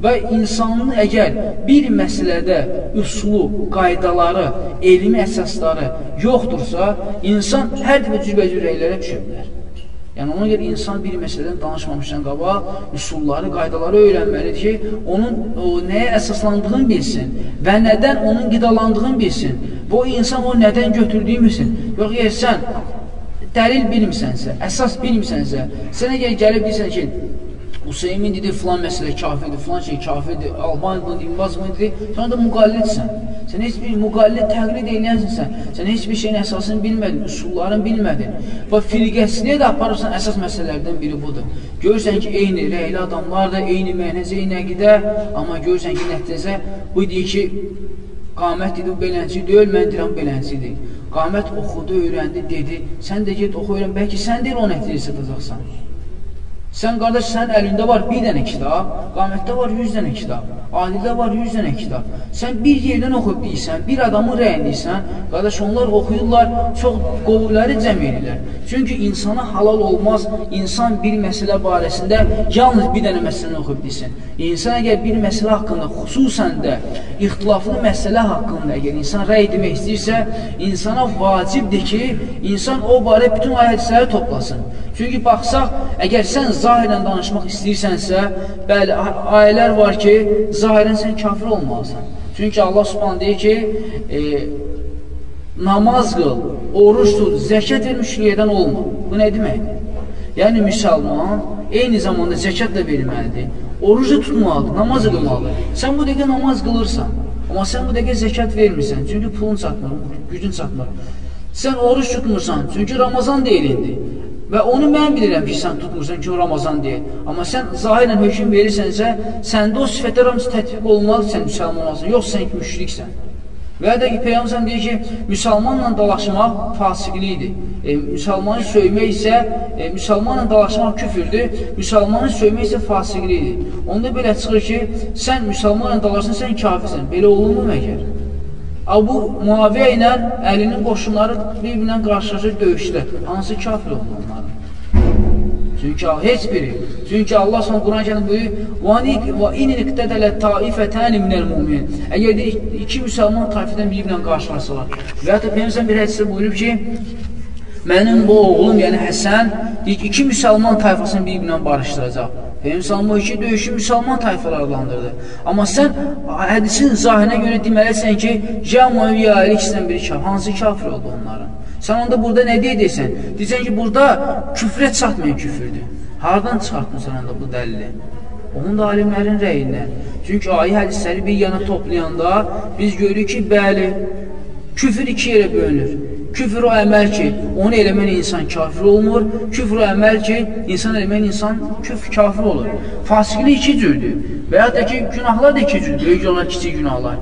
Və insanın əgər bir məsələdə üsulu, qaydaları, elmi əsasları yoxdursa, insan hər dəfə cürbəcür rəylərə düşə bilər. Yəni, ona görə insan bir məsələdən danışmamışdan qabaq, üsulları, qaydaları öyrənməlidir ki, onun o, nəyə əsaslandığını bilsin və nədən onun qidalandığını bilsin. Bu insan o nədən götürdüyünü bilsin. Yox, yer sən dəlil bilmirsənsə, əsas bilmirsənsə, sənə gəl gəlib deyirsən ki, Hüseymin dedi, filan məsələ kafirdir, filan şey kafirdir, Alman bunu, İmbaz bunu dedi, sən də müqallidsən. Sən heç bir müqallid təqlid eləyənsən sən. Sən heç bir şeyin əsasını bilmədin, üsullarını bilmədin. Və firqəsiniyə də aparırsan, əsas məsələlərdən biri budur. Görürsən ki, eyni rəyli adamlar da, eyni mənəzə, eyni əqidə, amma görürsən ki, nəticəsə bu deyir ki, qamət dedi, belənçi deyil, mən deyirəm belənçidir. Qamət oxudu, öyrəndi, dedi, sən də get oxu, öyrən, bəlkə sən deyil o nəticəyə satacaqsan. Sən qardaş, sənin əlində var bir dənə kitab, qamətdə var 100 dənə kitab, adildə var 100 dənə kitab. Sən bir yerdən oxuyub deyirsən, bir adamın rəyini deyirsən, qardaş, onlar oxuyurlar, çox qovulları cəm edirlər. Çünki insana halal olmaz, insan bir məsələ barəsində yalnız bir dənə məsələni oxuyub deyirsən. İnsan əgər bir məsələ haqqında, xüsusən də ixtilaflı məsələ haqqında əgər insan rəy demək istəyirsə, insana vacibdir ki, insan o barə bütün ayətləri toplasın. Çünki baxsaq, əgər sən zahirən danışmaq istəyirsənsə, bəli, ayələr var ki, zahirən sən kafir olmalısan. Çünki Allah subhanə deyir ki, e, namaz qıl, oruç tut, zəkat ver, müşriyyədən olma. Bu nə deməkdir? Yəni, müsəlman eyni zamanda zəkat da verməlidir, oruç da tutmalıdır, namaz qılmalıdır. Sən bu dəqiqə namaz qılırsan, amma sən bu dəqiqə zəkat vermirsən, çünki pulun çatmır, gücün çatmır. Sən oruç tutmursan, çünki Ramazan deyilindi. Və onu mən bilirəm ki, sən tutmursan ki, o Ramazan deyil. Amma sən zahirən hökum verirsənsə, səndə o sifətlər hamısı tətbiq olmalı sən müsəlman olasın, yox sən ki, müşriksən. Və da ki, Peyyamsan deyir ki, müsəlmanla dalaşmaq fasiqlidir. E, müsəlmanı söymək isə, e, müsəlmanla dalaşmaq küfürdür, müsəlmanı söymək isə fasiqlidir. Onda belə çıxır ki, sən müsəlmanla dalaşsan, sən kafirsən. Belə olunmu məgər? Abu Muaviyə ilə əlinin qoşunları bir-birinə qarşılaşır döyüşdə. Hansı kafir onların? Çünki heç biri. Çünki Allah sonra Quran kəndə buyur: "Və in iqtadala taifatan minel mu'min." Əgər iki müsəlman tayfədən biri ilə qarşılaşsalar və ya da Peyğəmbər bir hədisdə buyurub ki, mənim bu oğlum, yəni Həsən, deyir, iki müsəlman tayfasını bir-birinə barışdıracaq. Peyğəmbər o iki döyüşü müsəlman tayfalar adlandırdı. Amma sən hədisin zahirinə görə deməlisən ki, cəmuəvi ailə ikisindən biri kafir. Hansı kafir oldu onların? Sən onda burada nə deyəcəksən? Deyəcəksən ki, burada küfrə çatmayan küfürdür. Hardan çıxartmısan onda bu dəlili? Onun da alimlərin rəyindən. Çünki ayə hədisləri bir yana toplayanda biz görürük ki, bəli, küfür iki yerə bölünür. Küfür o əməl ki, onu eləmən insan kafir olmur. Küfür o əməl ki, insan eləmən insan küfr kafir olur. Fasiqlik iki cürdür. Və ya da ki, günahlar da iki cürdür. Böyük olan kiçik günahlar.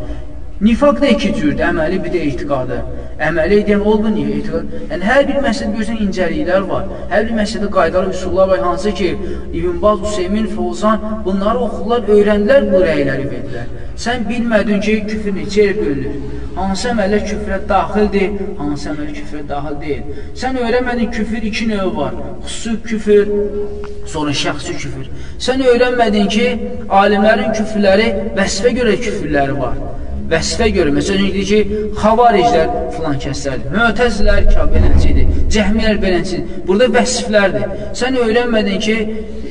Nifaq da iki cürdür. Əməli bir də etiqadı. Əməli edən oldu, niyə etiqad? Yəni, hər bir məsələdə görürsən incəliklər var. Hər bir məsələdə qaydalı üsullar var. Hansı ki, İbn Baz, Hüseymin, Fozan bunları oxudular, öyrəndilər, bu rəyləri verdilər. Sən bilmədin ki, küfür neçə yerə bölünür. Hansı əməllər küfrə daxildir, hansı əməllər küfrə daxil deyil. Sən öyrənmədin, küfür iki növ var. Xüsusi küfür, sonra şəxsi küfür. Sən öyrənmədin ki, alimlərin küfürləri vəsfə görə küfürləri var vəsfə görə, məsələn, deyir ki, xavariclər filan kəslərdir, mötəzlər ki, cəhmilər beləncidir. Burada vəsflərdir. Sən öyrənmədin ki,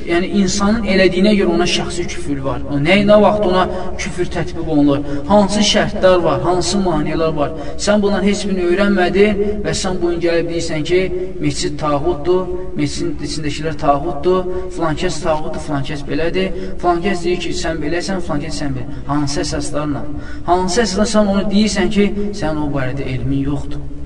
yəni insanın elədiyinə görə ona şəxsi küfür var. O nə, nə vaxt ona küfür tətbiq olunur? Hansı şərtlər var, hansı maniyələr var? Sən bundan heç birini öyrənmədin və sən bu gün gəlib deyirsən ki, meçid tağutdur, meçidin içindəkilər tağutdur, filan kəs tağutdur, filan kəs belədir, filan kəs deyir ki, sən beləsən, filan kəs sən belə. Hansı əsaslarla? Hansı əsasla sən onu deyirsən ki, sən o barədə elmin yoxdur?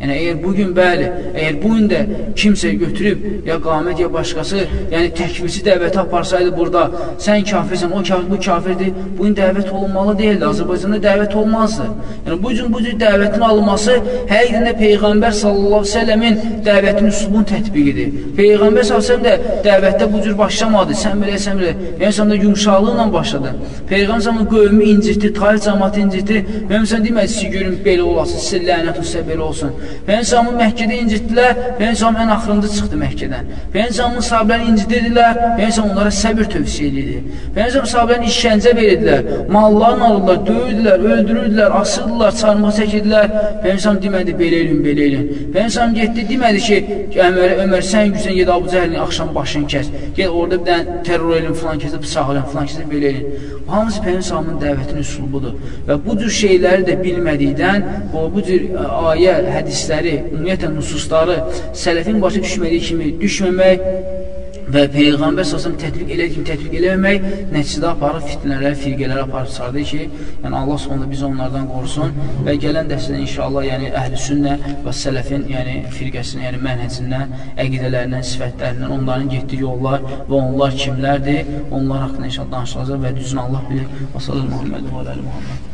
Yəni, əgər bugün, bəli, əgər bugün də kimsə götürüb, ya qamət, ya başqası, yəni təkvirci dəvəti aparsaydı burada, sən kafirsən, o kafir, bu kafirdir, bugün dəvət olunmalı deyildi, Azərbaycanda dəvət olmazdı. Yəni, bu cür, bu cür dəvətin alınması həqiqdən də Peyğəmbər sallallahu səlləmin dəvətin üsulun tətbiqidir. Peyğəmbər sallallahu də dəvətdə bu cür başlamadı, sən belə, sən belə, yəni sən də yumşaqlıqla başladı. Peyğəmbər sallallahu qövmü incitdi, tarih cəmatı incitdi, mənim sən demədi, siz görün, belə olasın, sizə lənət olsa belə olsun. Peyğəmbərin Məkkədə incitdilər, Peyğəmbər ən axırında çıxdı Məkkədən. Peyğəmbərin sahabeləri incidirdilər, Peyğəmbər onlara səbir tövsiyə edirdi. Peyğəmbər sahabələrini işgəncə verirdilər, mallarını alırlar, döyürdülər, öldürürdülər, asırdılar, çarmıha çəkirdilər. Peyğəmbər demədi, belə elin, belə elin. Peyğəmbər getdi, demədi ki, Ömər, Ömər sən gücün ged Abu Cəhlin axşam başını kəs. Ged orada bir dənə terror elin, filan kəsə, bıçaq elin, filan kəsə, belə elin. Hamısı Peyğəmbər dəvətinin üsulubudur. Və bu cür şeyləri də bilmədikdən, bu, bu cür ayə, hədisləri, ümumiyyətlə nususları sələfin başa düşmədiyi kimi düşməmək və Peyğəmbər səsəm tətbiq elədiyi kimi tətbiq eləməmək nəticədə aparır fitnələrə, firqələrə aparır çıxardır ki, yəni Allah sonunda bizi onlardan qorusun və gələn dərsdə inşallah yəni əhl-i sünnə və sələfin yəni firqəsinin, yəni mənhəcindən, əqidələrindən, sifətlərindən, onların getdiyi yollar və onlar kimlərdir, onlar haqqında inşallah danışılacaq və düzün Allah bilir. Və sallallahu Muhammed və aləli Muhammed.